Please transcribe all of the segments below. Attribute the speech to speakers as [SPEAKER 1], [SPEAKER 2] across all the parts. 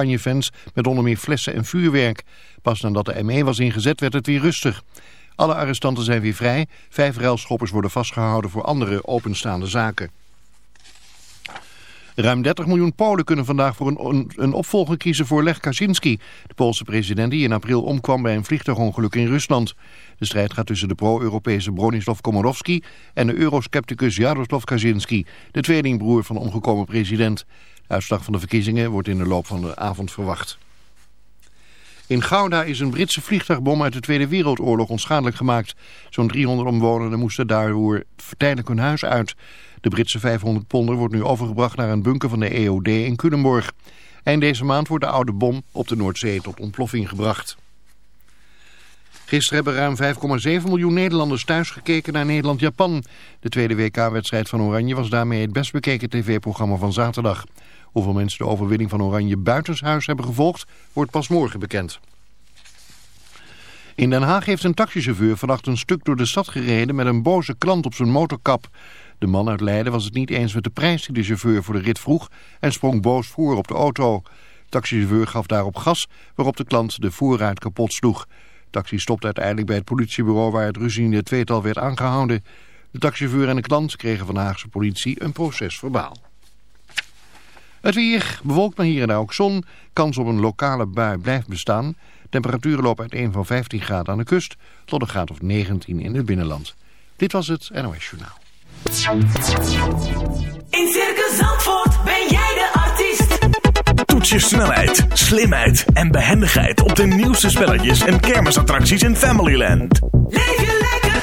[SPEAKER 1] 150 oranje fans met onder meer flessen en vuurwerk. Pas nadat de ME was ingezet werd het weer rustig. Alle arrestanten zijn weer vrij. Vijf ruilschoppers worden vastgehouden voor andere openstaande zaken. Ruim 30 miljoen Polen kunnen vandaag voor een, een, opvolger kiezen voor Lech Kaczynski, de Poolse president die in april omkwam bij een vliegtuigongeluk in Rusland. De strijd gaat tussen de pro-Europese Bronislaw Komorowski en de euroscepticus Jaroslaw Kaczynski, de tweelingbroer van de omgekomen president. Uitslag van de verkiezingen wordt in de loop van de avond verwacht. In Gouda is een Britse vliegtuigbom uit de Tweede Wereldoorlog onschadelijk gemaakt. Zo'n 300 omwonenden moesten daardoor tijdelijk hun huis uit. De Britse 500 ponder wordt nu overgebracht naar een bunker van de EOD in Culemborg. Eind deze maand wordt de oude bom op de Noordzee tot ontploffing gebracht. Gisteren hebben ruim 5,7 miljoen Nederlanders thuis gekeken naar Nederland-Japan. De tweede WK-wedstrijd van Oranje was daarmee het best bekeken tv-programma van zaterdag. Hoeveel mensen de overwinning van Oranje buitenshuis hebben gevolgd, wordt pas morgen bekend. In Den Haag heeft een taxichauffeur vannacht een stuk door de stad gereden met een boze klant op zijn motorkap. De man uit Leiden was het niet eens met de prijs die de chauffeur voor de rit vroeg en sprong boos voor op de auto. De taxichauffeur gaf daarop gas waarop de klant de voorruit kapot sloeg. De taxi stopte uiteindelijk bij het politiebureau waar het ruziende tweetal werd aangehouden. De taxichauffeur en de klant kregen van Haagse politie een proces verbaal. Het weer bewolkt maar hier en daar ook zon. Kans op een lokale bui blijft bestaan. Temperaturen lopen uit 1 van 15 graden aan de kust tot een graad of 19 in het binnenland. Dit was het NOS Journaal.
[SPEAKER 2] In Circus Zandvoort ben jij de artiest.
[SPEAKER 3] Toets je snelheid, slimheid en behendigheid op de nieuwste spelletjes en kermisattracties in Familyland.
[SPEAKER 2] Leef je lekker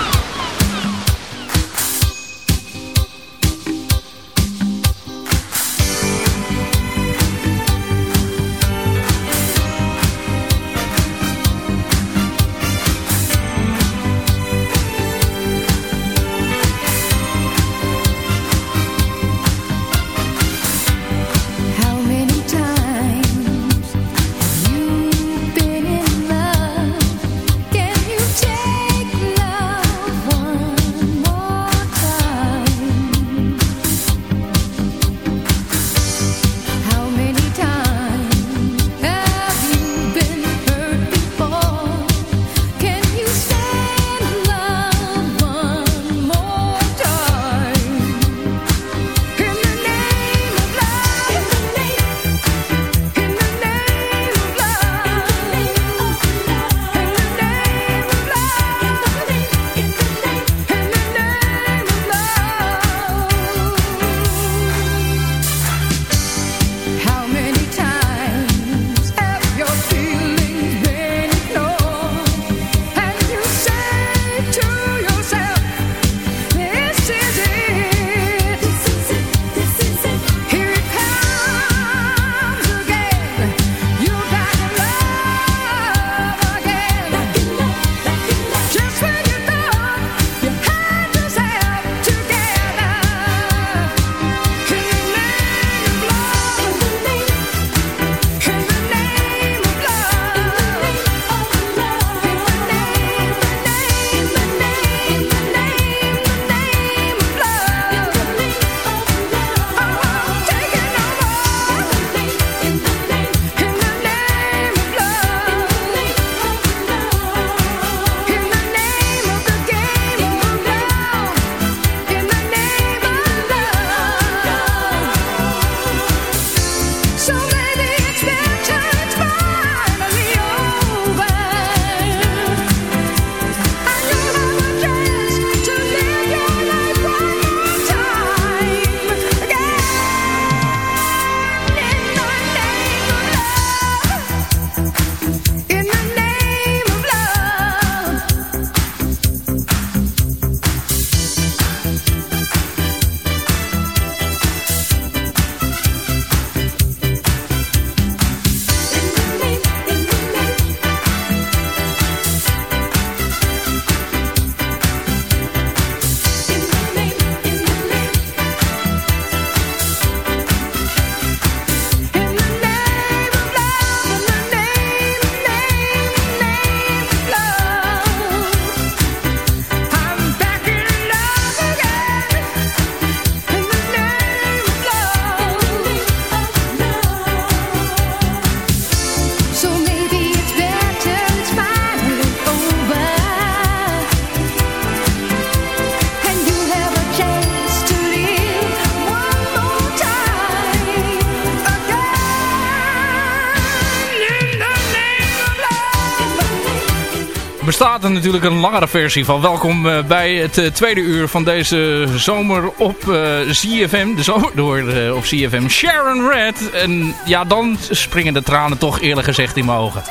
[SPEAKER 4] Natuurlijk een langere versie van. Welkom eh, bij het eh, tweede uur van deze zomer op eh, CFM. De zomer door eh, op CFM. Sharon Red. En ja, dan springen de tranen toch eerlijk gezegd in mijn ogen.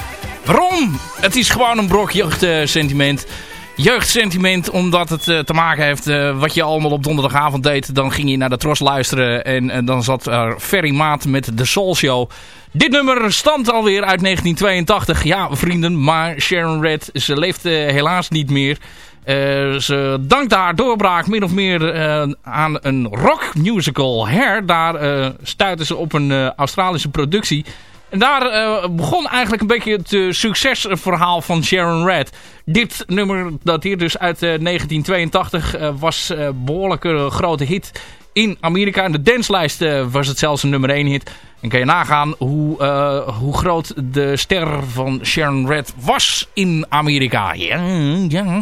[SPEAKER 4] Waarom? Het is gewoon een brok jeugdsentiment. Jeugdsentiment omdat het eh, te maken heeft eh, wat je allemaal op donderdagavond deed. Dan ging je naar de Tros luisteren en, en dan zat er Ferry Maat met de Soul Show. Dit nummer stamt alweer uit 1982. Ja, vrienden, maar Sharon Red, ze leeft eh, helaas niet meer. Eh, ze dankte haar doorbraak min of meer eh, aan een rockmusical Hair. Daar eh stuitte ze op een eh, Australische productie. En daar eh, begon eigenlijk een beetje het eh, succesverhaal van Sharon Red. Dit nummer dateert dus uit eh, 1982. eh, was een behoorlijke grote hit in Amerika. In de danslijst was het zelfs een nummer 1 hit. En kan je nagaan hoe, hoe groot de ster van Sharon Red was in Amerika. Ja.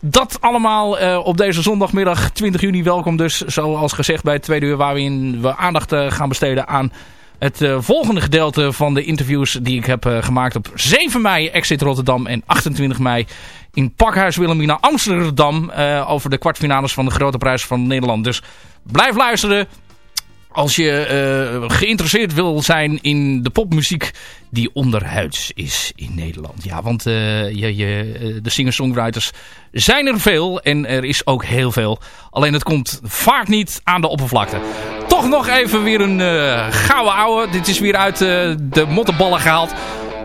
[SPEAKER 4] Dat allemaal op deze zondagmiddag 20 juni. Welkom dus, zoals gezegd bij het tweede uur... waarin we aandacht gaan besteden aan het eh, volgende gedeelte van de interviews die ik heb eh, gemaakt op 7 mei Exit Rotterdam en 28 mei in Pakhuis Wilhelmina Amsterdam eh, over de kwartfinales van de Grote Prijs van Nederland. Dus blijf luisteren als je geïnteresseerd wil zijn in de popmuziek die onderhuids is in Nederland. Ja, want je, je, de singer-songwriters zijn er veel en er is ook heel veel. Alleen het komt vaak niet aan de oppervlakte. Toch nog even weer een eh gouden ouwe. Dit is weer uit eh, de mottenballen gehaald.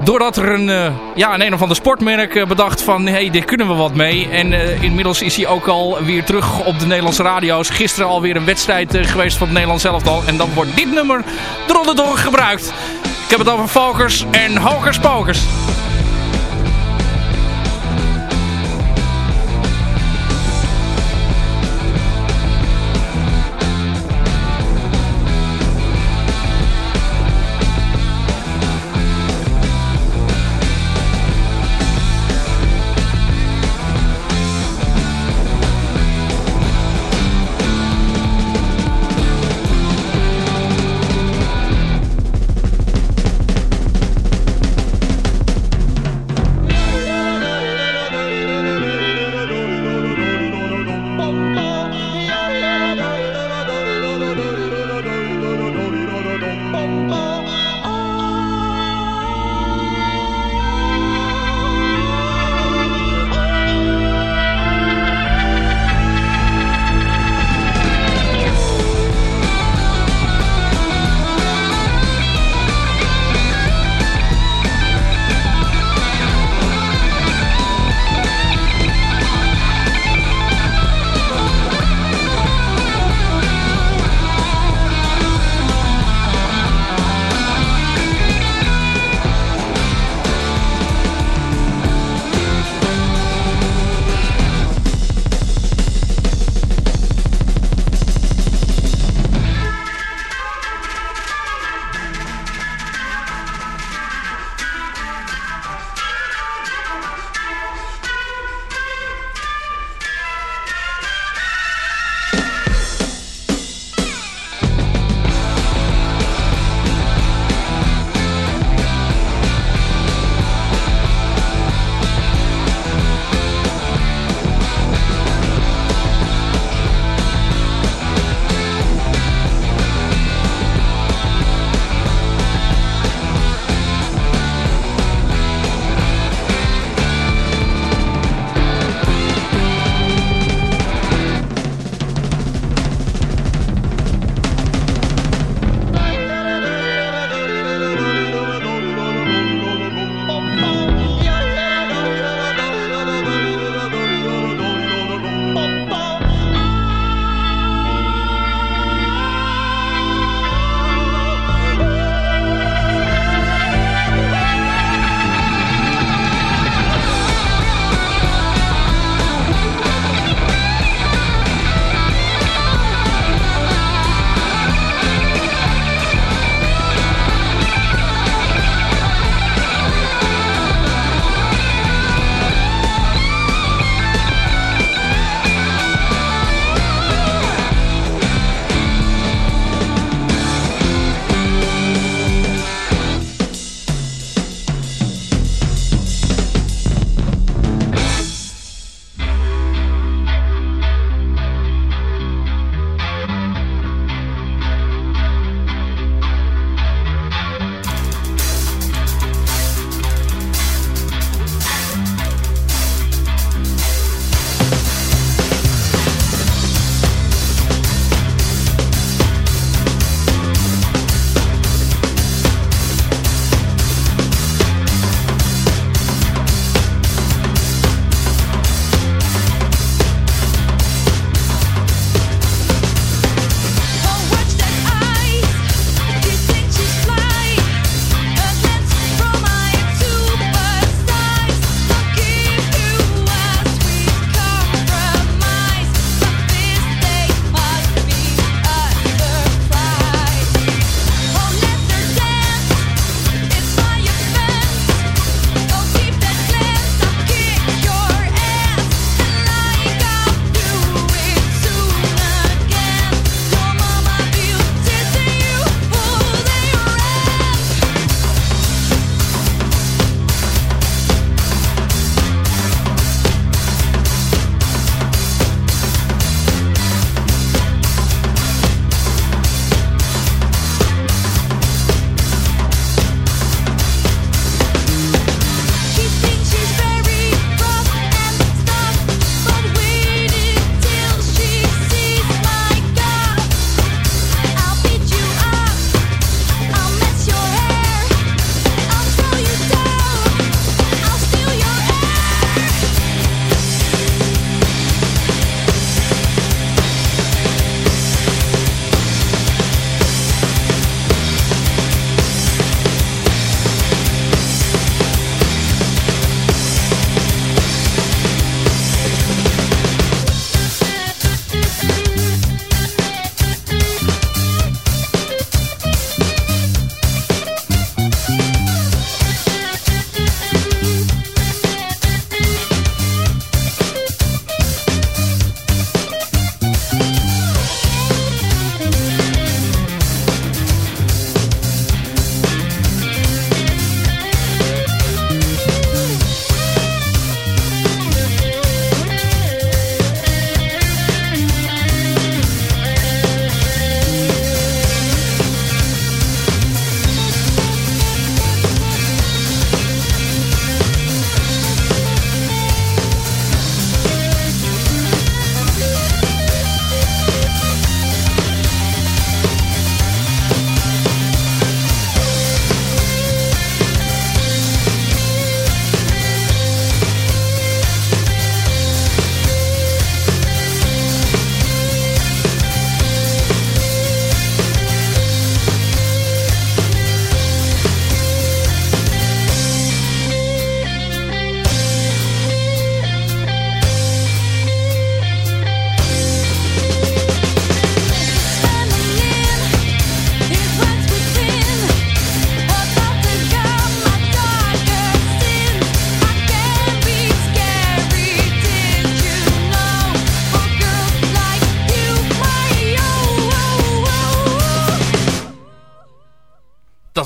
[SPEAKER 4] Doordat er een, eh, ja, een een of ander sportmerk bedacht van... hé, hey, dit kunnen we wat mee. En inmiddels is hij ook al weer terug op de Nederlandse radio's. Gisteren alweer een wedstrijd geweest van het Nederlands elftal. En dan wordt dit nummer eronder gebruikt. Ik heb het over Fokers en Hokers Pokers.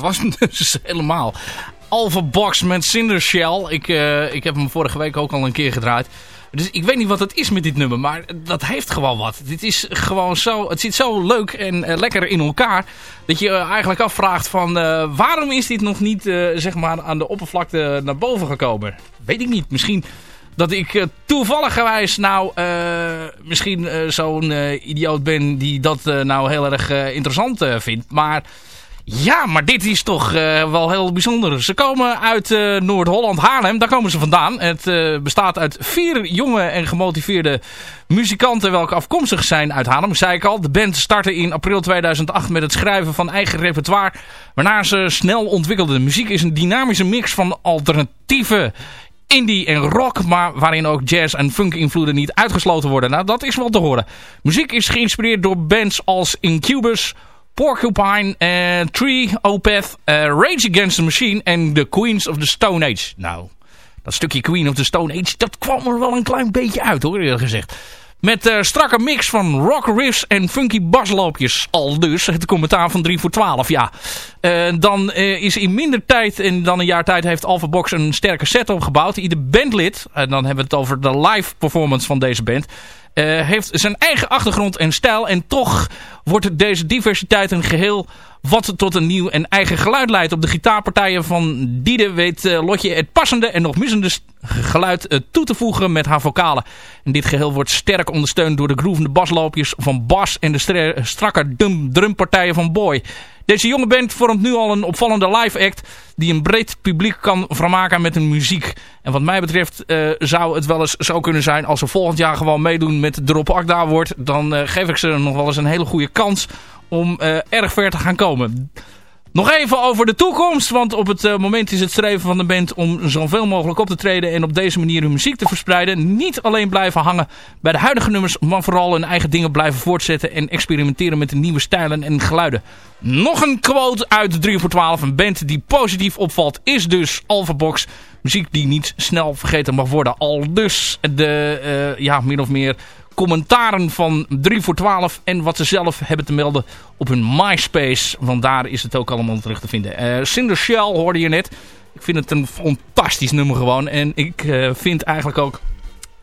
[SPEAKER 4] Dat was hem dus helemaal. Alpha Box met Cinder Shell. Ik, eh, ik heb hem vorige week ook al een keer gedraaid. Dus ik weet niet wat het is met dit nummer, maar dat heeft gewoon wat. Dit is gewoon zo, het zit zo leuk en eh, lekker in elkaar, dat je eh, eigenlijk afvraagt van waarom is dit nog niet zeg maar aan de oppervlakte naar boven gekomen? Weet ik niet. Misschien dat ik toevalligerwijs nou misschien zo'n idioot ben die dat nou heel erg interessant vindt. Maar ja, maar dit is toch eh, wel heel bijzonder. Ze komen uit eh, Noord-Holland, Haarlem. Daar komen ze vandaan. Het eh, bestaat uit vier jonge en gemotiveerde muzikanten... welke afkomstig zijn uit Haarlem, zei ik al. De band startte in april 2008 met het schrijven van eigen repertoire... waarna ze snel ontwikkelden. De muziek is een dynamische mix van alternatieve indie en rock, maar waarin ook jazz en funk invloeden niet uitgesloten worden. Nou, dat is wel te horen. Muziek is geïnspireerd door bands als Incubus, Porcupine, eh, Tree, Opeth, eh, Rage Against the Machine en The Queens of the Stone Age. Nou, dat stukje Queen of the Stone Age, dat kwam er wel een klein beetje uit hoor, eerlijk gezegd. Met uh, strakke mix van rock riffs en funky basloopjes. Al dus het commentaar van 3 voor 12, ja. Dan is in minder tijd en dan een jaar tijd heeft Alpha Box een sterke set opgebouwd. Ieder bandlid, en dan hebben we het over de live performance van deze band... Uh, heeft zijn eigen achtergrond en stijl. En toch wordt deze diversiteit een geheel wat tot een nieuw en eigen geluid leidt. Op de gitaarpartijen van Diede weet uh, Lotje het passende en nog missende geluid uh, toe te voegen met haar vocalen. En dit geheel wordt sterk ondersteund door de groovende basloopjes van Bas en de strakke drum drumpartijen van Boy. Deze jonge band vormt nu al een opvallende live act die een breed publiek kan vermaken met hun muziek. En wat mij betreft uh, zou het wel eens zo kunnen zijn als ze volgend jaar gewoon meedoen met Drop Akda wordt. Dan uh, geef ik ze nog wel eens een hele goede kans om uh, erg ver te gaan komen. Nog even over de toekomst, want op het uh, moment is het streven van de band om zoveel mogelijk op te treden en op deze manier hun muziek te verspreiden. Niet alleen blijven hangen bij de huidige nummers, maar vooral hun eigen dingen blijven voortzetten en experimenteren met de nieuwe stijlen en geluiden. Nog een quote uit 3 voor 12. Een band die positief opvalt is dus Alpha Box. Muziek die niet snel vergeten mag worden. Al dus de, uh, ja, min of meer commentaren van 3 voor 12 en wat ze zelf hebben te melden op hun MySpace. Want daar is het ook allemaal terug te vinden. Uh, Cinder Shell hoorde je net. Ik vind het een fantastisch nummer gewoon. En ik uh, vind eigenlijk ook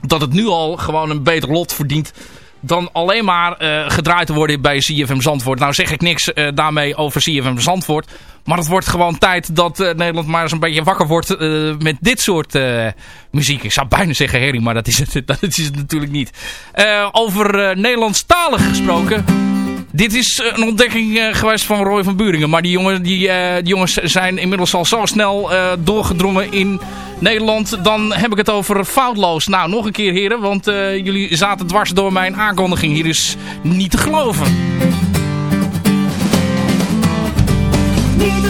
[SPEAKER 4] dat het nu al gewoon een beter lot verdient dan alleen maar uh, gedraaid te worden bij CFM Zandvoort. Nou zeg ik niks uh, daarmee over CFM Zandvoort. Maar het wordt gewoon tijd dat uh, Nederland maar eens een beetje wakker wordt met dit soort muziek. Ik zou bijna zeggen herrie, maar dat is het, dat is het natuurlijk niet. over Nederlandstalig gesproken... Dit is een ontdekking uh, geweest van Roy van Buringen. Maar die, jongen, die, die jongens zijn inmiddels al zo snel doorgedrongen in Nederland. Dan heb ik het over foutloos. Nou, nog een keer heren. Want jullie zaten dwars door mijn aankondiging. Hier is niet te geloven.
[SPEAKER 2] Niet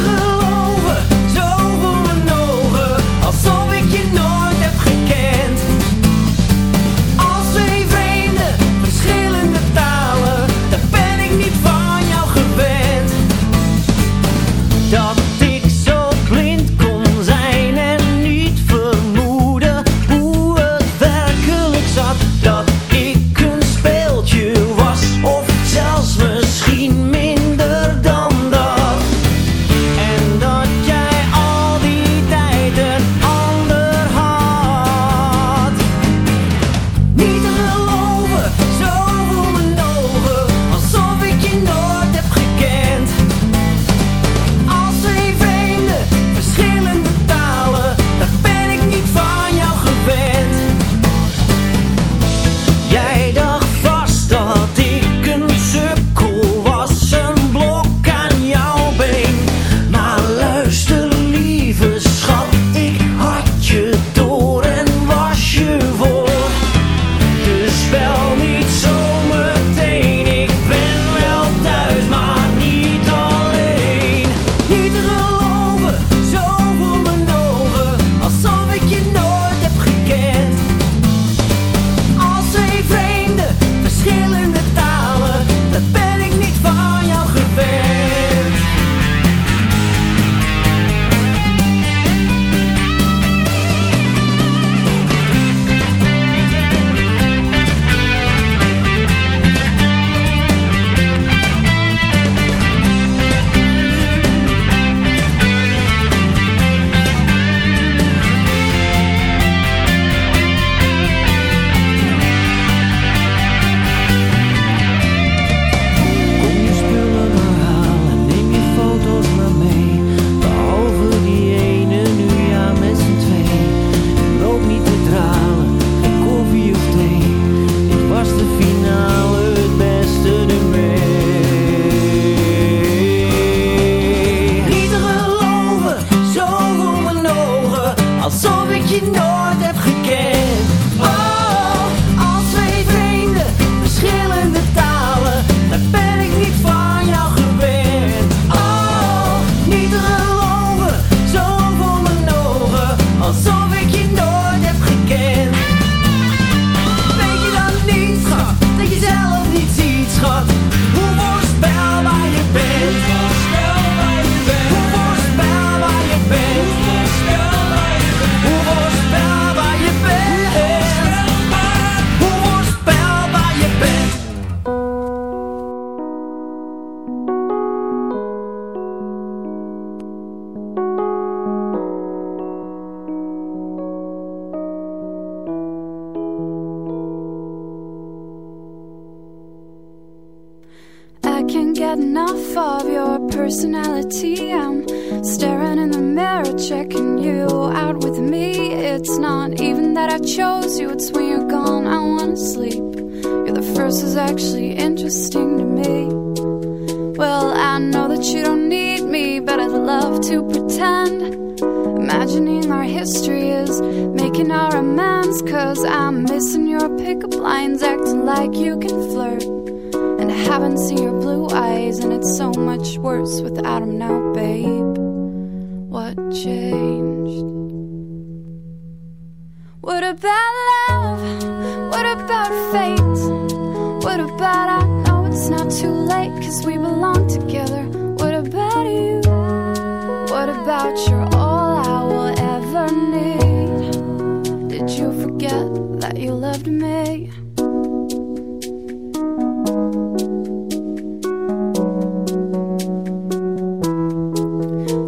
[SPEAKER 5] that you loved me?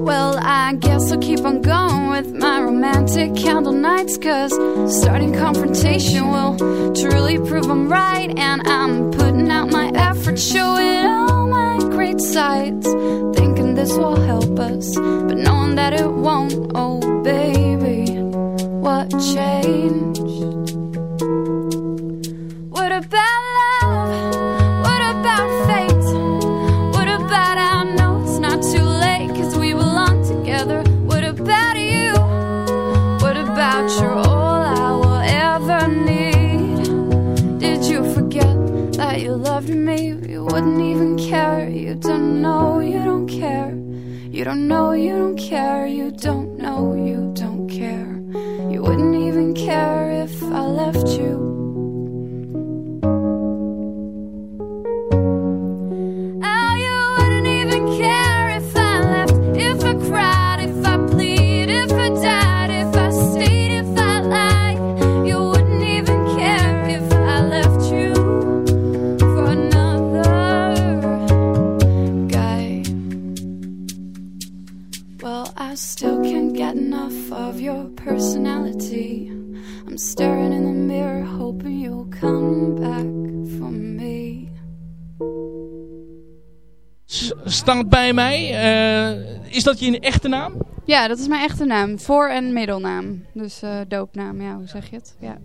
[SPEAKER 5] Well, I guess I'll keep on going with my romantic candle nights. Cause starting confrontation will truly prove I'm right. And I'm putting out my effort, showing all my great sides. Thinking this will help us, but knowing that it won't. Oh, baby, what changed? Know, you
[SPEAKER 4] mij. eh, is dat je echte naam?
[SPEAKER 6] Ja, dat is mijn echte naam. Voor- en middelnaam. Dus eh, doopnaam, ja, hoe zeg je het? Ja.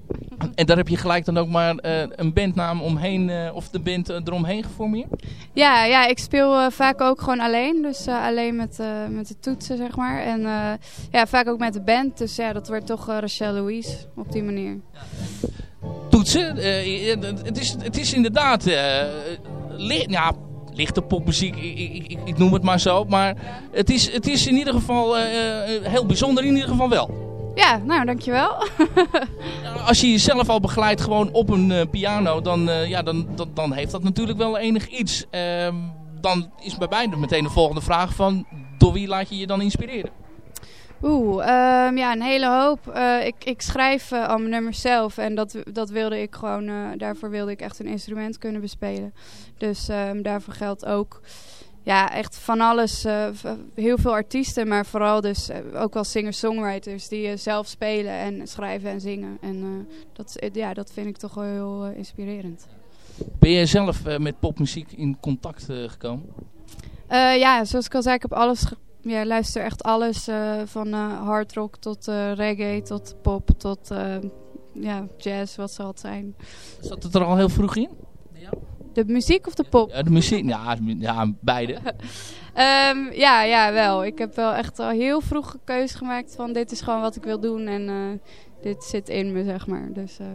[SPEAKER 4] En daar heb je gelijk dan ook maar eh, een bandnaam omheen, of de band eromheen geformeerd?
[SPEAKER 6] Ja, ja, ik speel vaak ook gewoon alleen. Dus alleen met, met de toetsen, zeg maar. En ja, vaak ook met de band. Dus ja, dat wordt toch Rachel Louise op die manier.
[SPEAKER 4] Toetsen, het, is, het is inderdaad ja, lichte popmuziek, ik, ik, ik, ik noem het maar zo. Maar het is, het is in ieder geval eh, eh, heel bijzonder, in ieder geval wel.
[SPEAKER 6] Ja, nou, dankjewel.
[SPEAKER 4] Als je jezelf al begeleidt gewoon op een eh, piano, dan, ja, dan, dan, dan heeft dat natuurlijk wel enig iets. Ehm, dan is bij mij meteen de volgende vraag van, door wie laat je je dan inspireren?
[SPEAKER 6] Oeh, ehm, ja, een hele hoop. Eh, ik, ik schrijf eh, al mijn nummers zelf en dat, dat wilde ik gewoon, eh, daarvoor wilde ik echt een instrument kunnen bespelen. Dus ehm, daarvoor geldt ook, ja, echt van alles. heel veel artiesten, maar vooral dus ook wel singer-songwriters die zelf spelen en schrijven en zingen. En dat, ja, dat vind ik toch wel heel inspirerend.
[SPEAKER 4] Ben jij zelf met popmuziek in contact gekomen?
[SPEAKER 6] Ja, zoals ik al zei, ik heb alles. Ja, luister echt alles. eh, van eh hard rock tot eh, reggae, tot pop, tot eh, ja, jazz, wat zal het zijn.
[SPEAKER 4] Zat het er al heel vroeg in?
[SPEAKER 6] De muziek of de pop?
[SPEAKER 4] Ja, de muziek, ja, ja beide.
[SPEAKER 6] Ehm, ja, ja, wel. Ik heb wel echt al heel vroeg een keuze gemaakt van dit is gewoon wat ik wil doen. En eh, dit zit in me, zeg maar. Dus, eh,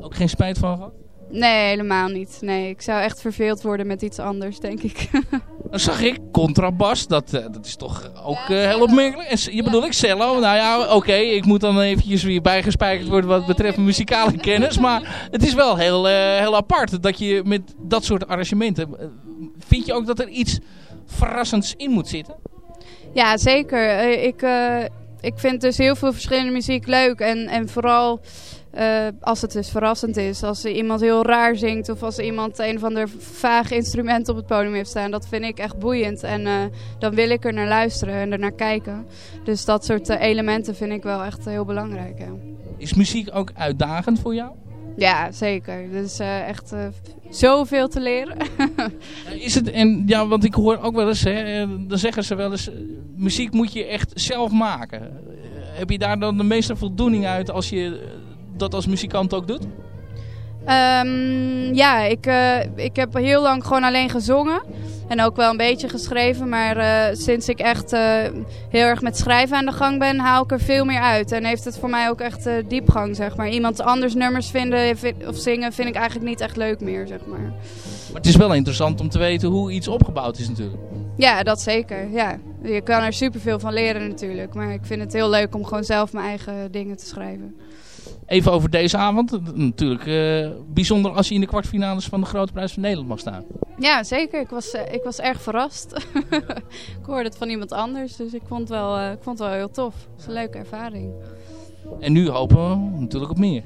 [SPEAKER 4] Ook geen spijt van gehad?
[SPEAKER 6] Nee, helemaal niet. Nee, ik zou echt verveeld worden met iets anders, denk ik.
[SPEAKER 4] Dan zag ik contrabas, dat, eh, dat is toch ook eh, heel opmerkelijk. Je bedoel ik cello, nou ja, oké, ik moet dan eventjes weer bijgespijkerd worden wat betreft mijn muzikale kennis. Maar het is wel heel, eh, heel apart dat je met dat soort arrangementen... vind je ook dat er iets verrassends in moet zitten?
[SPEAKER 6] Ja, zeker. Eh, ik, eh, ik vind dus heel veel verschillende muziek leuk. En, en vooral eh, als het dus verrassend is. Als er iemand heel raar zingt of als iemand een of ander vaag instrument op het podium heeft staan. Dat vind ik echt boeiend. En eh, dan wil ik er naar luisteren en er naar kijken. Dus dat soort eh, elementen vind ik wel echt heel belangrijk. Ja.
[SPEAKER 4] Is muziek ook uitdagend voor jou?
[SPEAKER 6] Ja, zeker. Dus eh, echt zoveel te leren.
[SPEAKER 4] Is het, en ja, want ik hoor ook wel eens, hè, dan zeggen ze wel eens, muziek moet je echt zelf maken. Heb je daar dan de meeste voldoening uit als je dat als muzikant ook doet?
[SPEAKER 6] Ehm, ja, ik, eh, ik heb heel lang gewoon alleen gezongen. En ook wel een beetje geschreven. Maar eh, sinds ik echt eh, heel erg met schrijven aan de gang ben, haal ik er veel meer uit. En heeft het voor mij ook echt diepgang, zeg maar. Iemand anders nummers vinden vi- of zingen vind ik eigenlijk niet echt leuk meer, zeg maar.
[SPEAKER 4] Maar het is wel interessant om te weten hoe iets opgebouwd is natuurlijk.
[SPEAKER 6] Ja, dat zeker. Ja. Je kan er superveel van leren natuurlijk. Maar ik vind het heel leuk om gewoon zelf mijn eigen dingen te schrijven.
[SPEAKER 4] Even over deze avond. Natuurlijk eh, bijzonder als je in de kwartfinales van de Grote Prijs van Nederland mag staan.
[SPEAKER 6] Ja, zeker. Ik was, eh, ik was erg verrast. ik hoorde het van iemand anders. Dus ik vond het wel, eh, ik vond het wel heel tof. Het is een leuke ervaring.
[SPEAKER 4] En nu hopen we natuurlijk op meer.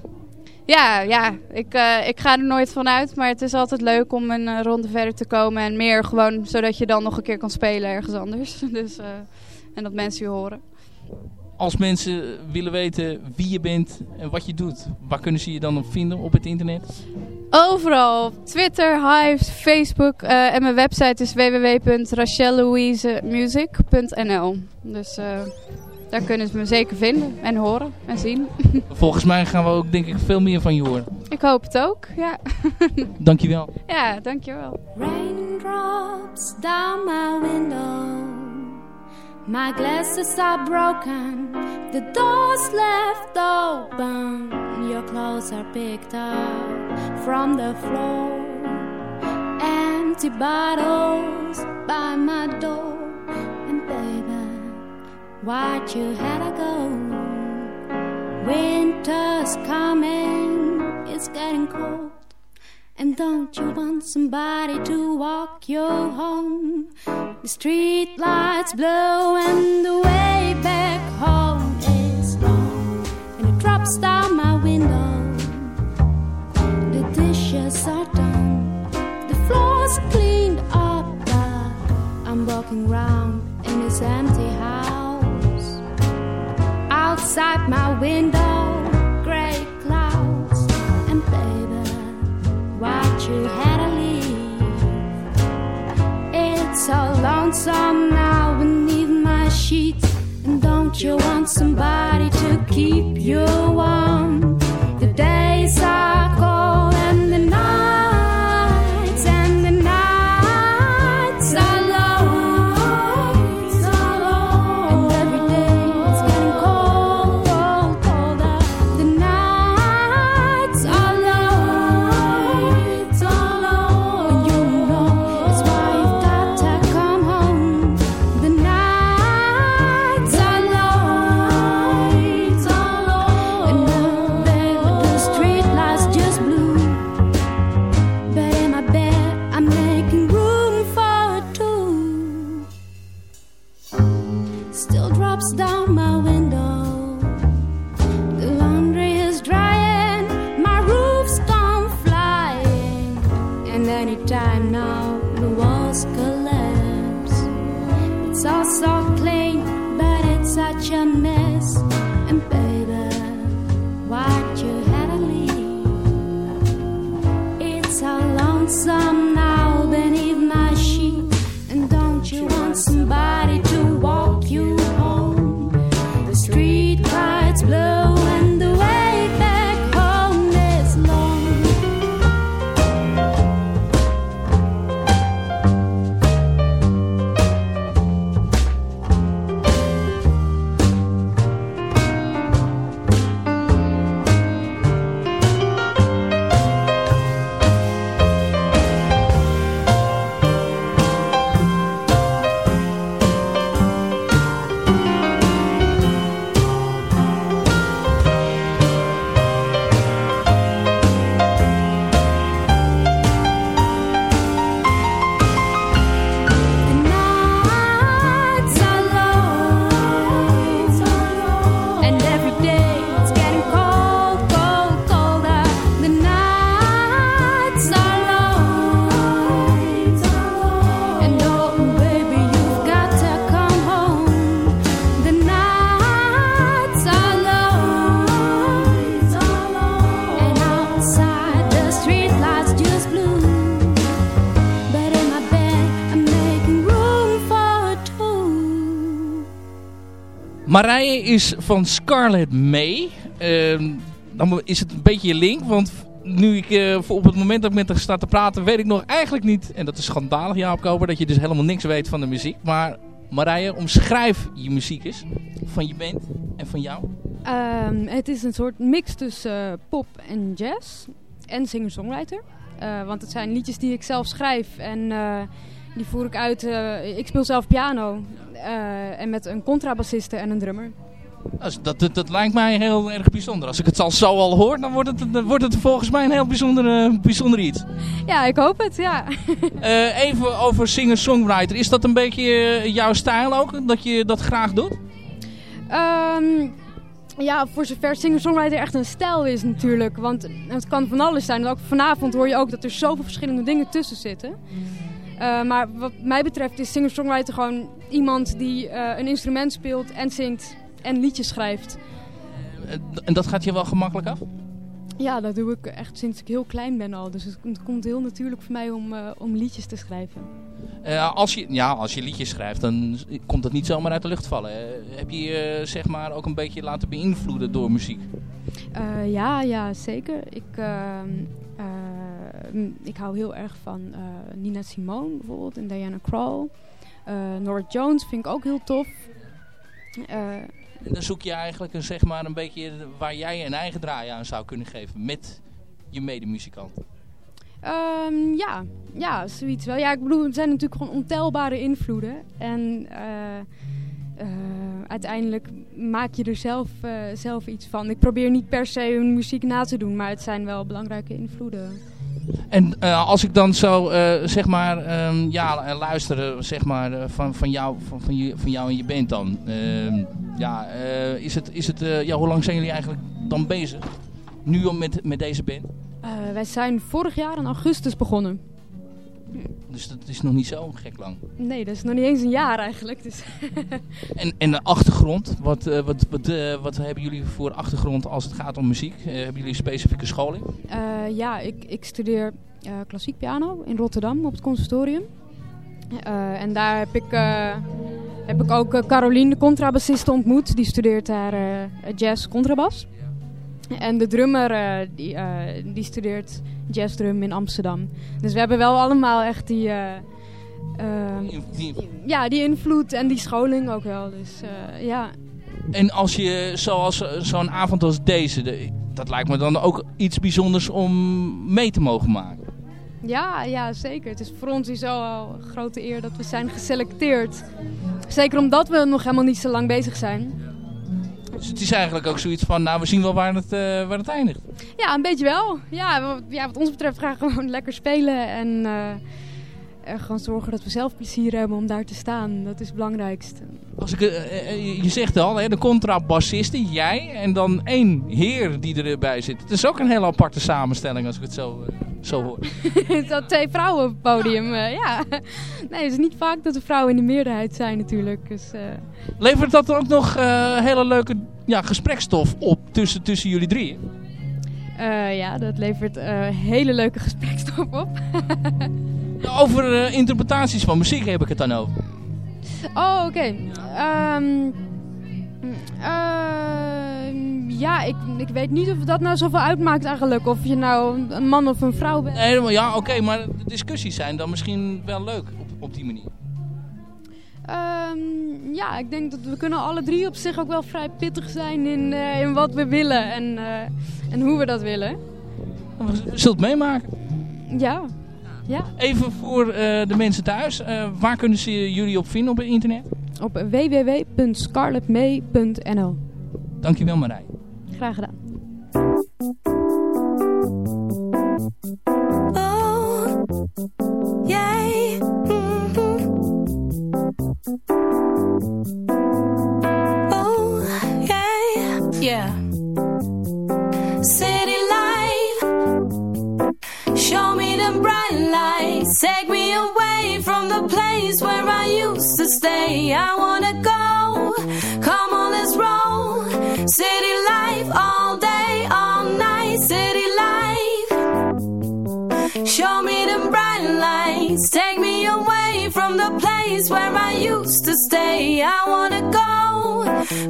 [SPEAKER 6] Ja, ja ik, ik ga er nooit van uit. Maar het is altijd leuk om een ronde verder te komen. En meer gewoon zodat je dan nog een keer kan spelen ergens anders. Dus, en dat mensen je horen.
[SPEAKER 4] Als mensen willen weten wie je bent en wat je doet, waar kunnen ze je dan op vinden op het internet?
[SPEAKER 6] Overal. Twitter, Hives, Facebook. eh, en mijn website is www.rachellouisemusic.nl Dus eh, daar kunnen ze me zeker vinden en horen en zien.
[SPEAKER 4] Volgens mij gaan we ook denk ik veel meer van je horen.
[SPEAKER 6] ik hoop het ook. Ja,
[SPEAKER 4] Dankjewel.
[SPEAKER 6] ja dankjewel.
[SPEAKER 7] Raindrops down my window. My glasses are broken. The door's left open. Your clothes are picked up from the floor. Empty bottles by my door. And baby, why'd you had to go? Winter's coming. It's getting cold. And don't you want somebody to walk you home? The street lights blow and the way back home is long. And it drops down my window. The dishes are done. The floor's cleaned up, I'm walking round in this empty house. Outside my window, you had to leave? It's so lonesome now beneath my sheets. And don't you want somebody to keep you warm? The days are now, the walls collapse. It's all so
[SPEAKER 4] Marije is van Scarlett May. Ehm, dan is het een beetje je link, want nu ik eh, op het moment dat ik met haar sta te praten, weet ik nog eigenlijk niet, en dat is schandalig Jaap Koper, dat je dus helemaal niks weet van de muziek. Maar Marije, omschrijf je muziek eens, van je band en van jou.
[SPEAKER 8] Ehm, het is een soort mix tussen eh, pop en jazz en singer-songwriter. Eh, want het zijn liedjes die ik zelf schrijf en die voer ik uit. ik speel zelf piano eh, en met een contrabassiste en een drummer.
[SPEAKER 4] Dat, dat, dat lijkt mij heel erg bijzonder. Als ik het al zo al hoor, dan wordt het, dan wordt het volgens mij een heel bijzonder, bijzonder iets.
[SPEAKER 8] Ja, ik hoop het, ja.
[SPEAKER 4] Eh, even over singer-songwriter. Is dat een beetje eh, jouw stijl ook? Dat je dat graag doet?
[SPEAKER 8] Ehm, ja, voor zover singer-songwriter echt een stijl is natuurlijk. Want het kan van alles zijn. En ook vanavond hoor je ook dat er zoveel verschillende dingen tussen zitten. Eh, maar wat mij betreft is singer-songwriter gewoon iemand die eh, een instrument speelt en zingt en liedjes schrijft.
[SPEAKER 4] En dat gaat je wel gemakkelijk af?
[SPEAKER 8] Ja, dat doe ik echt sinds ik heel klein ben al. Dus het komt- heel natuurlijk voor mij om, eh, om liedjes te schrijven.
[SPEAKER 4] Als, je, ja, als je liedjes schrijft, dan komt dat niet zomaar uit de lucht vallen. Heb je je zeg maar ook een beetje laten beïnvloeden door muziek?
[SPEAKER 8] Ja, ja, zeker. Ik, ehm, eh, ik hou heel erg van eh, Nina Simone bijvoorbeeld en Diana Krall. Eh Norah Jones vind ik ook heel tof. Eh,
[SPEAKER 4] En dan zoek je eigenlijk een, zeg maar, een beetje waar jij een eigen draai aan zou kunnen geven met je medemuzikant.
[SPEAKER 8] ehm, ja, ja, zoiets wel. Ja, ik bedoel, het zijn natuurlijk gewoon ontelbare invloeden. En uiteindelijk maak je er zelf, zelf iets van. Ik probeer niet per se hun muziek na te doen, maar het zijn wel belangrijke invloeden.
[SPEAKER 4] En eh, als ik dan zo, eh, zeg maar, ehm, ja, eh, luisteren, zeg maar, van, van, jou, van, van, je, van jou en je band dan. Ehm, ja, is het, is het, ja, hoe lang zijn jullie eigenlijk dan bezig? Nu met, met deze band?
[SPEAKER 8] Wij zijn vorig jaar in augustus begonnen.
[SPEAKER 4] Dus dat is nog niet zo gek lang.
[SPEAKER 8] Nee, dat is nog niet eens een jaar eigenlijk. Dus.
[SPEAKER 4] En, en de achtergrond, wat, eh, wat, wat, eh, wat hebben jullie voor achtergrond als het gaat om muziek? Eh, hebben jullie een specifieke scholing?
[SPEAKER 8] Ja, ik, ik studeer klassiek piano in Rotterdam op het conservatorium. En daar heb ik, heb ik ook Caroline, de contrabassiste, ontmoet. Die studeert daar jazz contrabas. En de drummer, eh, die, eh, die studeert jazzdrum in Amsterdam. Dus we hebben wel allemaal echt die...
[SPEAKER 4] Die-
[SPEAKER 8] ja, die invloed en die scholing ook wel. Dus ja,
[SPEAKER 4] En als je, zoals zo'n avond als deze, de- dat lijkt me dan ook iets bijzonders om mee te mogen maken.
[SPEAKER 8] Ja, ja, zeker. Het is voor ons sowieso al een grote eer dat we zijn geselecteerd. Zeker omdat we nog helemaal niet zo lang bezig zijn.
[SPEAKER 4] Dus het is eigenlijk ook zoiets van, nou we zien wel waar het, eh, waar het eindigt.
[SPEAKER 8] Ja, een beetje wel. Ja, wat, ja, wat ons betreft gaan we gewoon lekker spelen. En eh, eh, gewoon zorgen dat we zelf plezier hebben om daar te staan. Dat is het belangrijkste.
[SPEAKER 4] Als ik, eh, je zegt al, hè, de contrabassiste, jij en dan één heer die erbij zit. Het is ook een hele aparte samenstelling als ik het zo, zo hoor.
[SPEAKER 8] dat twee vrouwen op het podium, eh, ja. Nee, het is niet vaak dat de vrouwen in de meerderheid zijn natuurlijk. Dus, eh,
[SPEAKER 4] Levert dat ook nog eh, hele leuke ja, gesprekstof op tussen, tussen jullie drieën?
[SPEAKER 8] ja, dat levert hele leuke gesprekstof op.
[SPEAKER 4] Over interpretaties van muziek heb ik het dan over.
[SPEAKER 8] Oh, oké. Ehm, ehm, ja, ik, ik weet niet of dat nou zoveel uitmaakt eigenlijk. Of je nou een man of een vrouw bent.
[SPEAKER 4] Nee, maar ja, oké, maar de discussies zijn dan misschien wel leuk op, op die manier.
[SPEAKER 8] Ehm, ja, ik denk dat we kunnen alle drie op zich ook wel vrij pittig zijn in, eh, in wat we willen en, eh, en hoe we dat willen.
[SPEAKER 4] We zullen het meemaken.
[SPEAKER 8] Ja, ja.
[SPEAKER 4] Even voor eh, de mensen thuis, waar kunnen ze jullie op vinden op het internet?
[SPEAKER 8] Op www.scarletmee.nl
[SPEAKER 4] Dankjewel Marij.
[SPEAKER 8] Graag gedaan.
[SPEAKER 9] Oh, jij. mhm. Oh, jij. Yeah. City life. Show me the bright lights. Take me away from the place where I used to stay. I wanna go. City life all day, all night. City life. Show me the bright lights. Take me away from the place where I used to stay. I wanna go.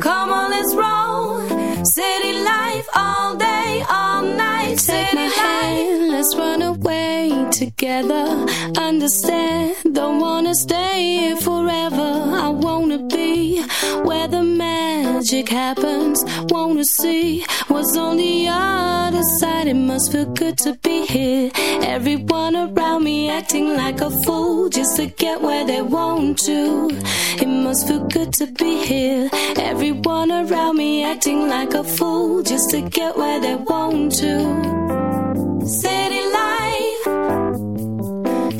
[SPEAKER 9] Come on, let's roll. City life all day, all night. Take my hand, let's run away together. Understand, don't wanna stay here forever. I wanna be where the magic happens. Wanna see what's on the other side. It must feel good to be here. Everyone around me acting like a fool just to get where they want to. It must feel good to be here. Everyone around me acting like a fool just to get where they want to. City life,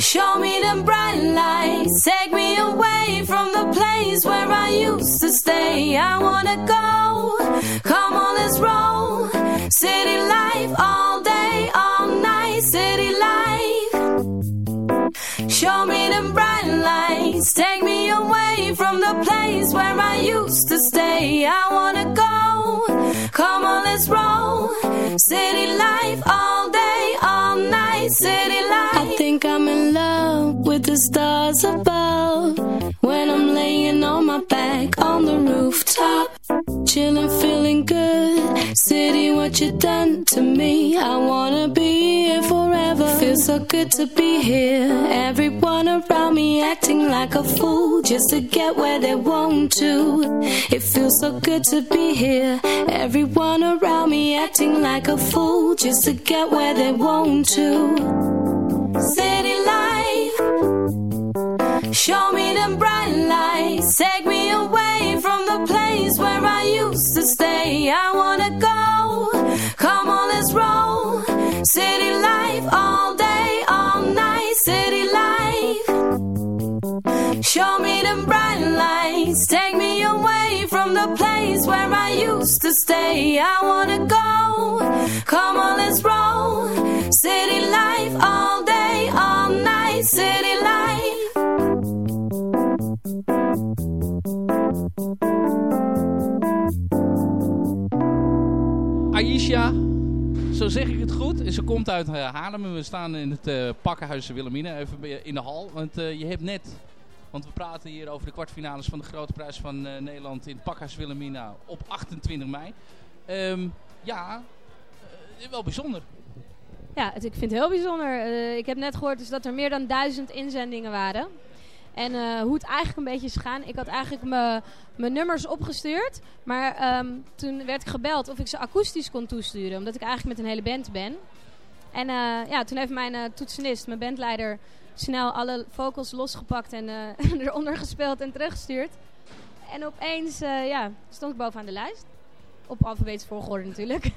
[SPEAKER 9] show me the bright lights. Take me away from the place where I used to stay. I wanna go. Come on, let's roll. City life all day, all night. City life. Show me the bright lights. Take from the place where I used to stay. I wanna go. Come on, let's roll. City life all day, all night. City life. I think I'm in love with the stars above. When I'm laying on my back on the rooftop. Chillin', feeling good. City, what you done to me? I wanna be here forever. Feels so good to be here. Everyone around me acting like a fool just to get where they want to. It feels so good to be here. Everyone around me acting like a fool just to get where they want to. City life. Show me the bright lights. Take me away to stay. I wanna go. Come on, let's roll. City life all day, all night. City life. Show me the bright lights. Take me away from the place where I used to stay. I wanna go. Come on, let's roll. City life all day, all night. City life.
[SPEAKER 4] Aisha, zo zeg ik het goed. Ze komt uit eh, Haarlem we staan in het eh Pakkenhuis Wilhelmina, even in de hal. Want eh, je hebt net, want we praten hier over de kwartfinales van de Grote Prijs van Nederland in het Pakkenhuis Wilhelmina op 28 mei. Ehm, ja, wel bijzonder.
[SPEAKER 10] Ja, ik vind het heel bijzonder. Ik heb net gehoord dus dat er meer dan duizend inzendingen waren. En eh, hoe het eigenlijk een beetje is gegaan. Ik had eigenlijk mijn nummers opgestuurd. Maar ehm, toen werd ik gebeld of ik ze akoestisch kon toesturen. Omdat ik eigenlijk met een hele band ben. En eh, ja, toen heeft mijn eh, toetsenist, mijn bandleider, snel alle vocals losgepakt en eronder gespeeld en teruggestuurd. En opeens ja, stond ik bovenaan de lijst. Op alfabetische volgorde natuurlijk.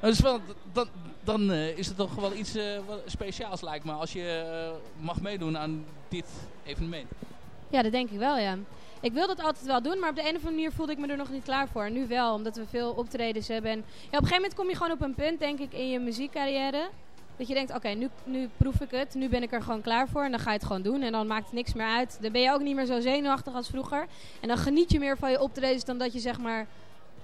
[SPEAKER 4] Dus wel, dan, dan eh, is het toch wel iets eh, speciaals lijkt me als je eh, mag meedoen aan dit evenement.
[SPEAKER 10] Ja, dat denk ik wel, ja. Ik wil dat altijd wel doen, maar op de een of andere manier voelde ik me er nog niet klaar voor. En nu wel, omdat we veel optredens hebben. En ja, op een gegeven moment kom je gewoon op een punt, denk ik, in je muziekcarrière. Dat je denkt, oké, nu, nu proef ik het. Nu ben ik er gewoon klaar voor. En dan ga je het gewoon doen. En dan maakt het niks meer uit. Dan ben je ook niet meer zo zenuwachtig als vroeger. En dan geniet je meer van je optredens dan dat je zeg maar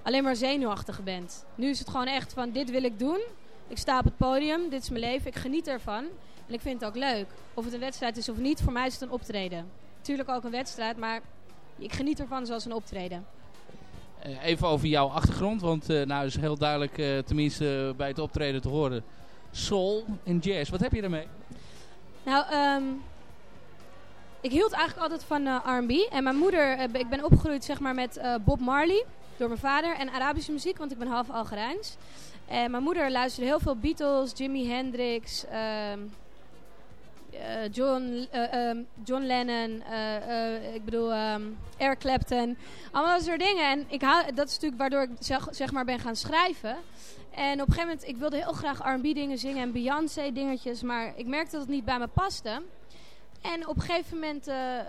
[SPEAKER 10] alleen maar zenuwachtig bent. Nu is het gewoon echt van, dit wil ik doen. Ik sta op het podium, dit is mijn leven, ik geniet ervan. En ik vind het ook leuk. Of het een wedstrijd is of niet, voor mij is het een optreden. Tuurlijk ook een wedstrijd, maar ik geniet ervan zoals een optreden.
[SPEAKER 4] Eh, even over jouw achtergrond, want eh nou is heel duidelijk, eh, tenminste bij het optreden te horen, soul en jazz. Wat heb je daarmee?
[SPEAKER 10] Nou, ehm, ik hield eigenlijk altijd van R&B. En mijn moeder, ik ben opgegroeid zeg maar met Bob Marley door mijn vader en Arabische muziek, want ik ben half Algerijns. En mijn moeder luisterde heel veel Beatles, Jimi Hendrix, ehm, eh, John, eh, ehm, John Lennon, eh, eh, ik bedoel ehm, Eric Clapton. Allemaal dat soort dingen. En ik hou, dat is natuurlijk waardoor ik zeg, zeg maar ben gaan schrijven. En op een gegeven moment, ik wilde heel graag R&B dingen zingen en Beyoncé dingetjes, maar ik merkte dat het niet bij me paste. En op een gegeven moment eh,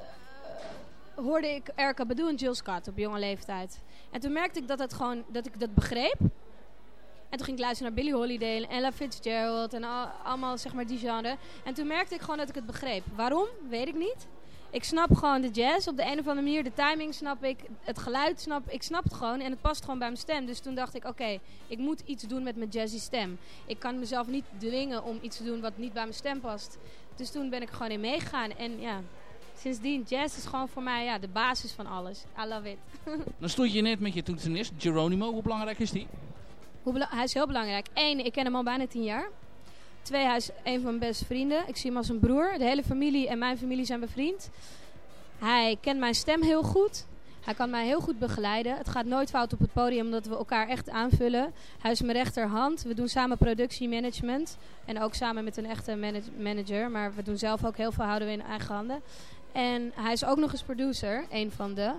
[SPEAKER 10] hoorde ik Erika Badu en Jill Scott op jonge leeftijd. En toen merkte ik dat, het gewoon, dat ik dat begreep. En toen ging ik luisteren naar Billie Holiday en Ella Fitzgerald en al- allemaal zeg maar die genre. En toen merkte ik gewoon dat ik het begreep. Waarom? Weet ik niet. Ik snap gewoon de jazz op de een of andere manier. De timing snap ik. Het geluid snap ik. snap het gewoon. En het past gewoon bij mijn stem. Dus toen dacht ik, oké, ik moet iets doen met mijn jazzy stem. Ik kan mezelf niet dwingen om iets te doen wat niet bij mijn stem past. Dus toen ben ik gewoon in meegegaan. En ja, sindsdien, jazz is gewoon voor mij ja, de basis van alles. I love it.
[SPEAKER 4] Dan stond je net met je toetsenist, Geronimo. Hoe belangrijk is die?
[SPEAKER 10] Hoe hij is heel belangrijk. Eén, ik ken hem al bijna tien jaar. Twee, hij is een van mijn beste vrienden. Ik zie hem als een broer. De hele familie en mijn familie zijn bevriend. Hij kent mijn stem heel goed. Hij kan mij heel goed begeleiden. Het gaat nooit fout op het podium omdat we elkaar echt aanvullen. Hij is mijn rechterhand. We doen samen productiemanagement. En ook samen met een echte manage- manager. Maar we doen zelf ook heel veel houden we in eigen handen. En hij is ook nog eens producer. Een van de.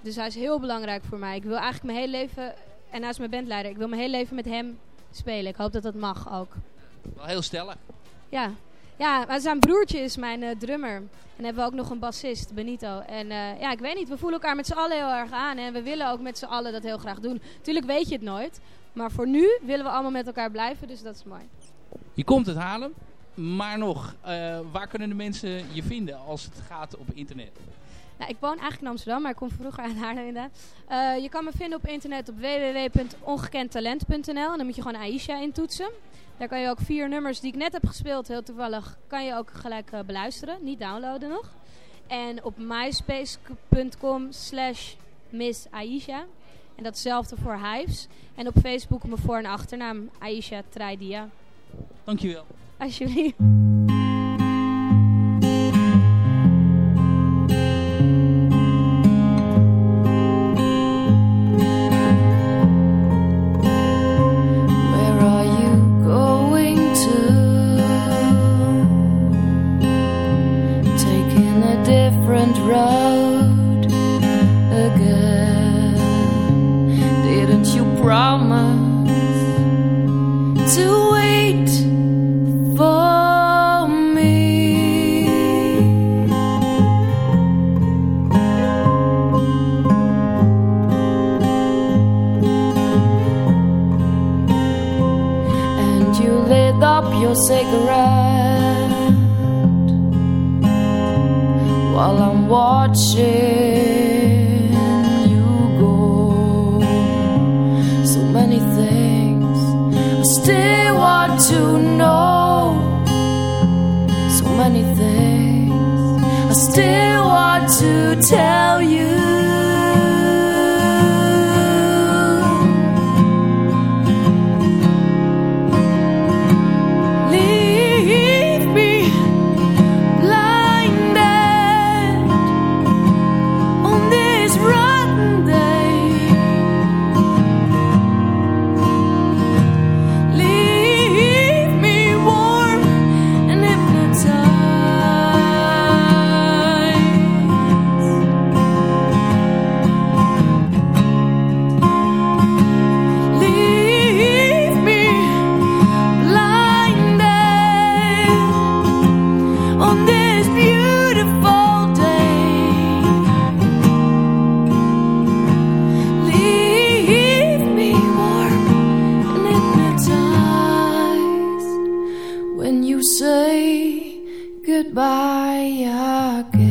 [SPEAKER 10] Dus hij is heel belangrijk voor mij. Ik wil eigenlijk mijn hele leven... En hij is mijn bandleider. Ik wil mijn hele leven met hem spelen. Ik hoop dat dat mag ook.
[SPEAKER 4] Wel heel stellig.
[SPEAKER 10] Ja, ja maar zijn broertje is mijn eh, drummer. En hebben we ook nog een bassist, Benito. En eh, ja, ik weet niet, we voelen elkaar met z'n allen heel erg aan. En we willen ook met z'n allen dat heel graag doen. Tuurlijk weet je het nooit. Maar voor nu willen we allemaal met elkaar blijven, dus dat is mooi.
[SPEAKER 4] Je komt uit Haarlem. Maar nog, eh, waar kunnen de mensen je vinden als het gaat op internet?
[SPEAKER 10] Nou, ik woon eigenlijk in Amsterdam, maar ik kom vroeger uit Haarlem inderdaad. Eh, je kan me vinden op internet op www.ongekendtalent.nl. En dan moet je gewoon Aisha intoetsen. Daar kan je ook vier nummers die ik net heb gespeeld, heel toevallig, kan je ook gelijk eh, beluisteren. Niet downloaden nog. En op myspace.com slash Miss Aisha. En datzelfde voor Hives. En op Facebook mijn voor- en achternaam Aisha Traidia.
[SPEAKER 4] Dankjewel.
[SPEAKER 11] actually. Goodbye again.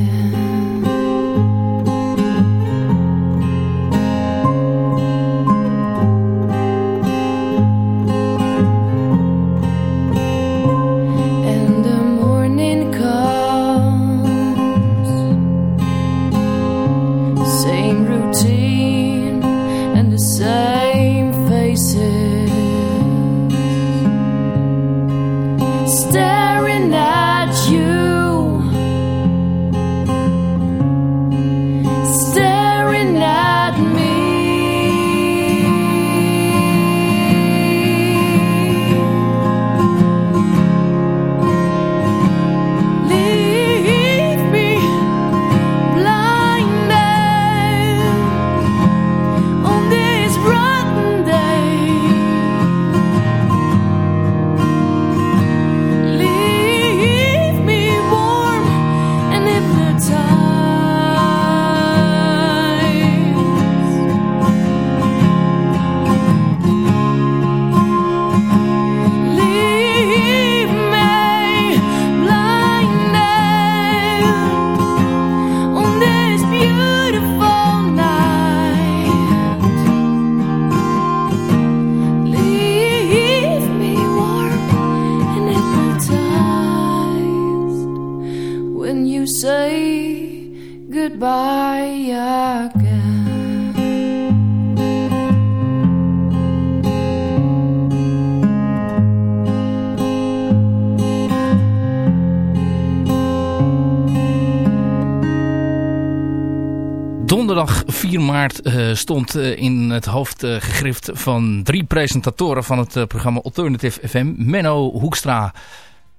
[SPEAKER 4] 4 maart eh, stond eh, in het hoofdgegrift van drie presentatoren van het eh, programma Alternative FM. Menno Hoekstra,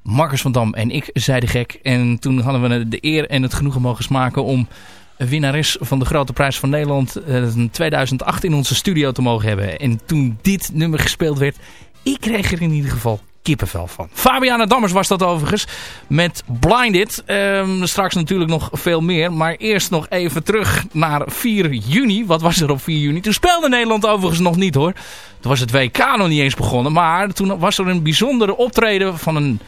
[SPEAKER 4] Marcus van Dam en ik, zei de gek. En toen hadden we de eer en het genoegen mogen smaken om winnares van de Grote Prijs van Nederland eh, in 2008 in onze studio te mogen hebben. En toen dit nummer gespeeld werd, ik kreeg er in ieder geval kippenvel van. Fabiana Dammers was dat overigens met Blinded. Ehm, straks natuurlijk nog veel meer. Maar eerst nog even terug naar 4 juni. Wat was er op 4 juni? Toen speelde Nederland overigens nog niet hoor. Toen was het WK nog niet eens begonnen. Maar toen was er een bijzondere optreden van een...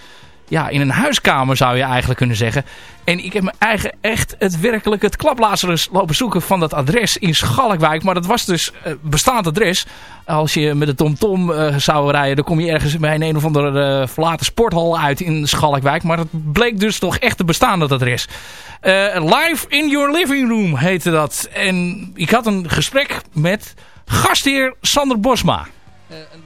[SPEAKER 4] Ja, in een huiskamer zou je eigenlijk kunnen zeggen. En ik heb mijn eigen echt het werkelijk het klaplazerus lopen zoeken van dat adres in Schalkwijk. Maar dat was dus uh, bestaand adres. Als je met de TomTom uh, zou rijden, dan kom je ergens bij een een of andere uh, verlaten sporthal uit in Schalkwijk. Maar het bleek dus toch echt te bestaan, dat adres. Live in Your Living Room heette dat. En ik had een gesprek met gastheer Sander Bosma. een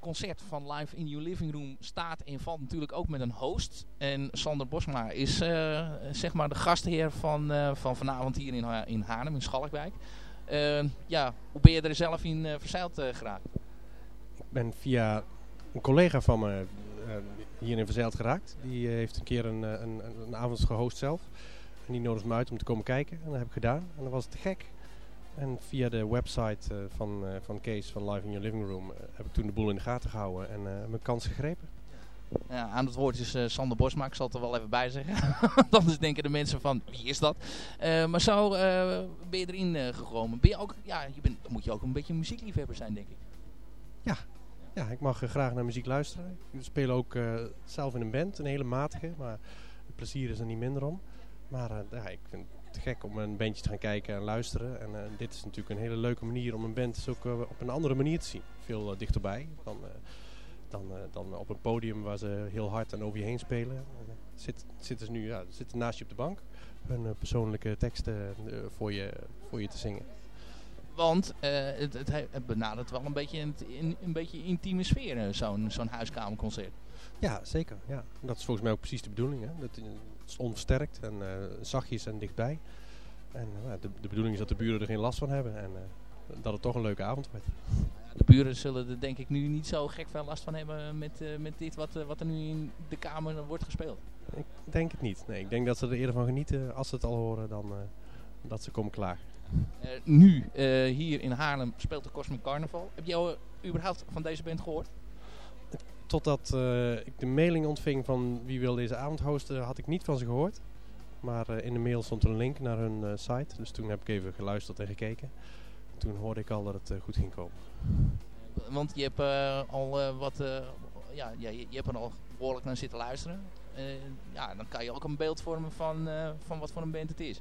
[SPEAKER 4] concert van Live in Your Living Room staat en valt natuurlijk ook met een host. En Sander Bosma is uh, zeg maar de gastheer van, uh, van vanavond hier in, in Haarlem, in Schalkwijk. Ja, hoe ben je er zelf in verzeild geraakt?
[SPEAKER 12] Ik ben via een collega van me hierin verzeild geraakt. Die heeft een keer een, een, een avond gehost zelf. En die nodigde me uit om te komen kijken. En dat heb ik gedaan. En dat was te gek. En via de website uh, van, uh, van Kees van Live in Your Living Room uh, heb ik toen de boel in de gaten gehouden en mijn kans gegrepen.
[SPEAKER 4] Ja, aan het woord is Sander Bosma, ik zal het er wel even bij zeggen. Anders denken de mensen van, wie is dat? maar zo ben je erin gekomen. Ben je ook, ja, je bent, dan moet je ook een beetje een muziekliefhebber zijn, denk ik.
[SPEAKER 12] Ja, ja ik mag graag naar muziek luisteren. Ik speel ook zelf in een band, een hele matige, maar het plezier is er niet minder om. Maar ja, ik vind te gek om een bandje te gaan kijken en luisteren. En uh, dit is natuurlijk een hele leuke manier om een band dus ook uh, op een andere manier te zien. Veel uh, dichterbij dan, dan, dan op een podium waar ze heel hard en over je heen spelen. zit, zitten ze nu ja, zitten naast je op de bank hun persoonlijke teksten voor, je, voor je te zingen.
[SPEAKER 4] Want het, het, het, benadert wel een beetje in, in een beetje intieme sfeer, zo'n zo'n huiskamerconcert.
[SPEAKER 12] Ja, zeker. Ja. Dat is volgens mij ook precies de bedoeling. Hè? Dat, onversterkt en uh, zachtjes en dichtbij. En uh, de, de, bedoeling is dat de buren er geen last van hebben en uh, dat het toch een leuke avond wordt.
[SPEAKER 4] De buren zullen er denk ik nu niet zo gek veel last van hebben met, met dit wat, wat er nu in de kamer wordt gespeeld.
[SPEAKER 12] Ik denk het niet. Nee, ik denk dat ze er eerder van genieten als ze het al horen dan dat ze komen klaar.
[SPEAKER 4] nu, hier in Haarlem, speelt de Cosmic Carnival. Heb jij überhaupt van deze band gehoord?
[SPEAKER 12] Totdat uh, ik de mailing ontving van wie wil deze avond hosten, had ik niet van ze gehoord. Maar uh, in de mail stond een link naar hun uh, site. Dus toen heb ik even geluisterd en gekeken. Toen hoorde ik al dat het goed ging komen.
[SPEAKER 4] Want je hebt al wat, ja, ja, je, je hebt er al behoorlijk naar zitten luisteren. ja, dan kan je ook een beeld vormen van, van wat voor een band het is.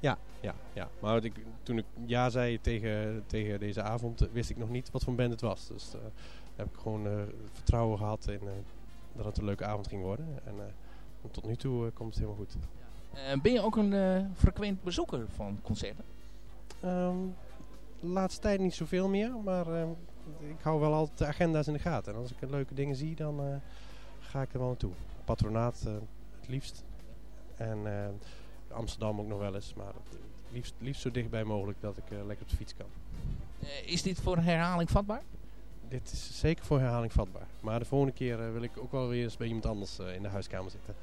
[SPEAKER 12] Ja, ja, ja. maar ik, toen ik ja zei tegen, tegen deze avond, wist ik nog niet wat voor een band het was. Dus heb ik gewoon uh, vertrouwen gehad in uh, dat het een leuke avond ging worden. En uh, tot nu toe komt het helemaal goed.
[SPEAKER 4] ben je ook een frequent bezoeker van concerten?
[SPEAKER 12] Um, de laatste tijd niet zoveel meer, maar ehm, ik hou wel altijd de agenda's in de gaten. En als ik leuke dingen zie, dan ga ik er wel naartoe. Patronaat het liefst. En Amsterdam ook nog wel eens, maar het liefst, liefst zo dichtbij mogelijk dat ik lekker op de fiets kan.
[SPEAKER 4] is dit voor herhaling vatbaar?
[SPEAKER 12] Dit is zeker voor herhaling vatbaar. Maar de volgende keer uh, wil ik ook wel weer eens bij iemand anders uh, in de huiskamer zitten.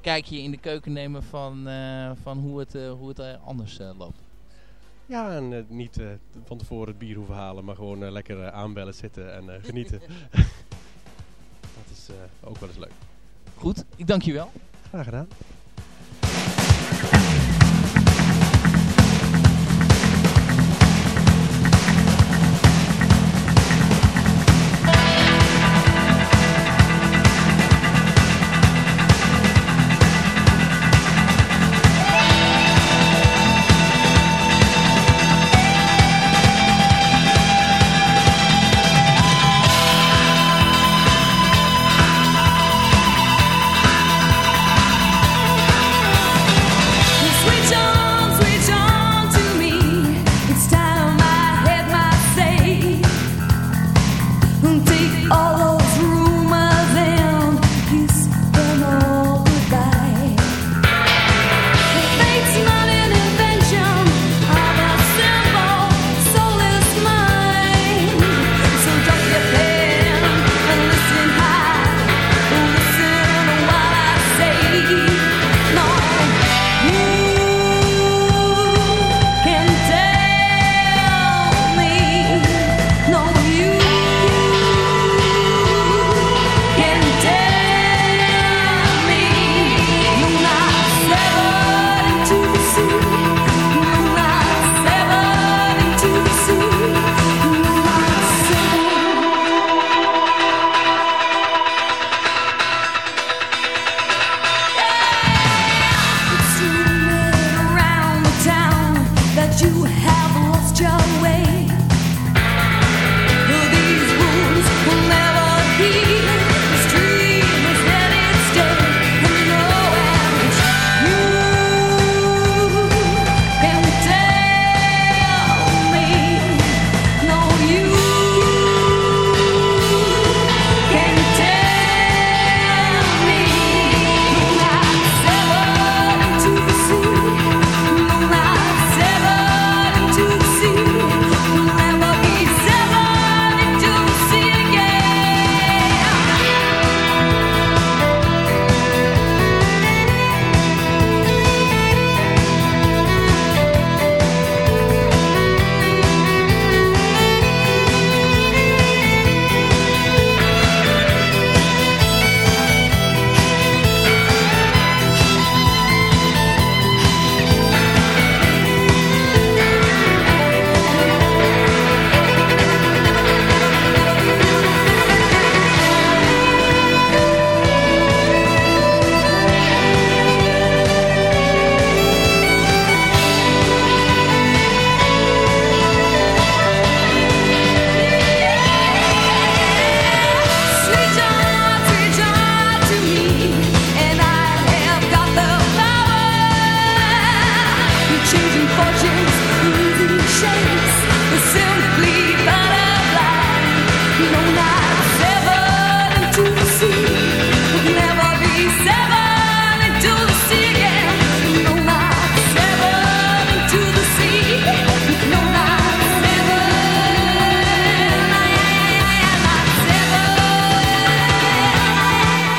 [SPEAKER 4] Kijk je in de keuken nemen van, uh, van hoe het, hoe het anders loopt?
[SPEAKER 12] Ja, en niet van tevoren het bier hoeven halen, maar gewoon lekker aanbellen, zitten en genieten. Dat is ook wel eens leuk.
[SPEAKER 4] Goed, ik dank je wel.
[SPEAKER 12] Graag gedaan.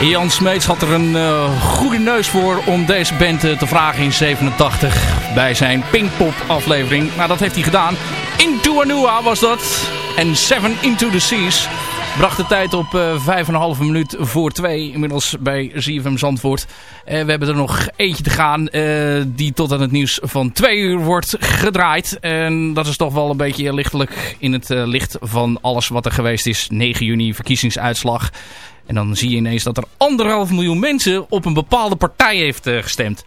[SPEAKER 4] Jan Smeets had er een uh, goede neus voor om deze band uh, te vragen in 87 bij zijn Pinkpop aflevering. Nou, dat heeft hij gedaan. Into Anua was dat. En Seven Into the Seas bracht de tijd op uh, 5,5 minuut voor 2. Inmiddels bij ZFM Zandvoort. Uh, we hebben er nog eentje te gaan die tot aan het nieuws van 2 uur wordt gedraaid. En dat is toch wel een beetje lichtelijk in het licht van alles wat er geweest is. 9 juni verkiezingsuitslag. En dan zie je ineens dat er anderhalf miljoen mensen op een bepaalde partij heeft uh, gestemd.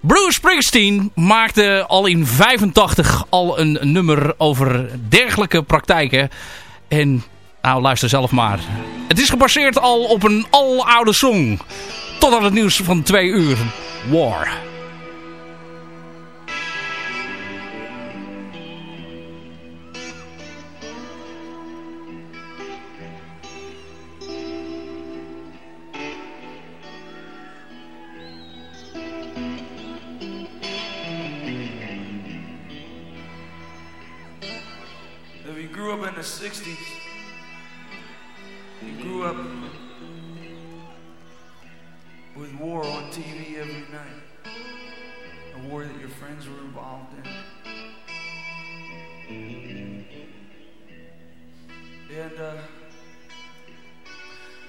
[SPEAKER 4] Bruce Springsteen maakte al in 85 al een nummer over dergelijke praktijken. En nou, luister zelf maar. Het is gebaseerd al op een aloude song. Tot aan het nieuws van twee uur. War.
[SPEAKER 13] The 60s. You grew up with war on TV every night. A war that your friends were involved in. And uh,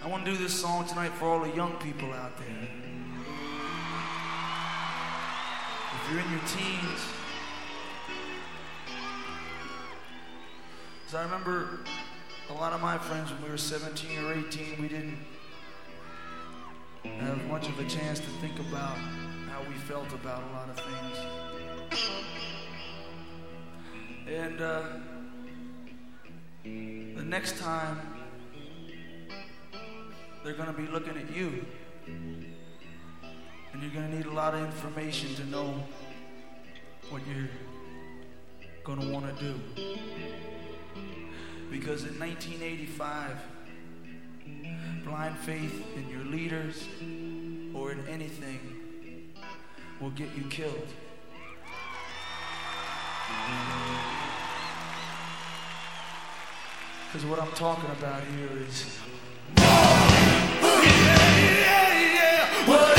[SPEAKER 13] I want to do this song tonight for all the young people out there. If you're in your teens, Because I remember a lot of my friends when we were 17 or 18, we didn't have much of a chance to think about how we felt about a lot of things. And uh, the next time, they're going to be looking at you. And you're going to need a lot of information to know what you're going to want to do. Because in 1985, blind faith in your leaders or in anything will get you killed. Because what I'm talking about here is. Yeah, yeah, yeah.